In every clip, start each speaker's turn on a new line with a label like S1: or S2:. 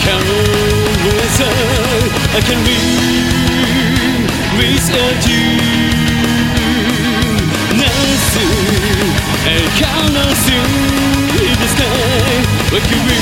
S1: Countless I can live without you Nancy, I cannot see the sky
S2: Like you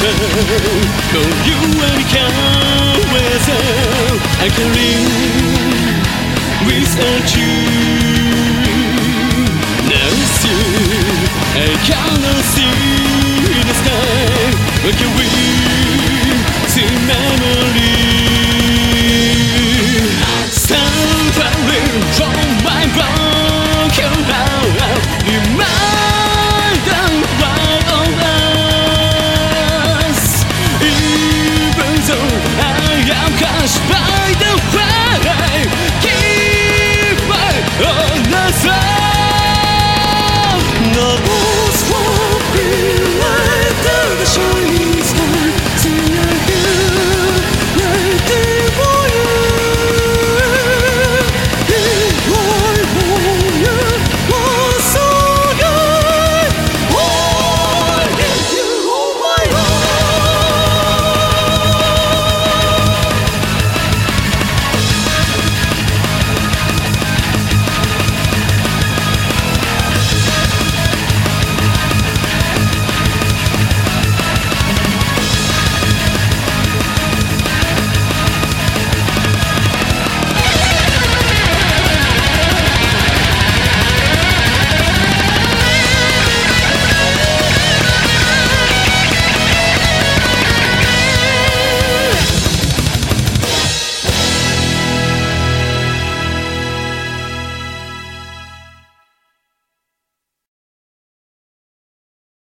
S2: back No, you
S1: ain't can't I can live without you.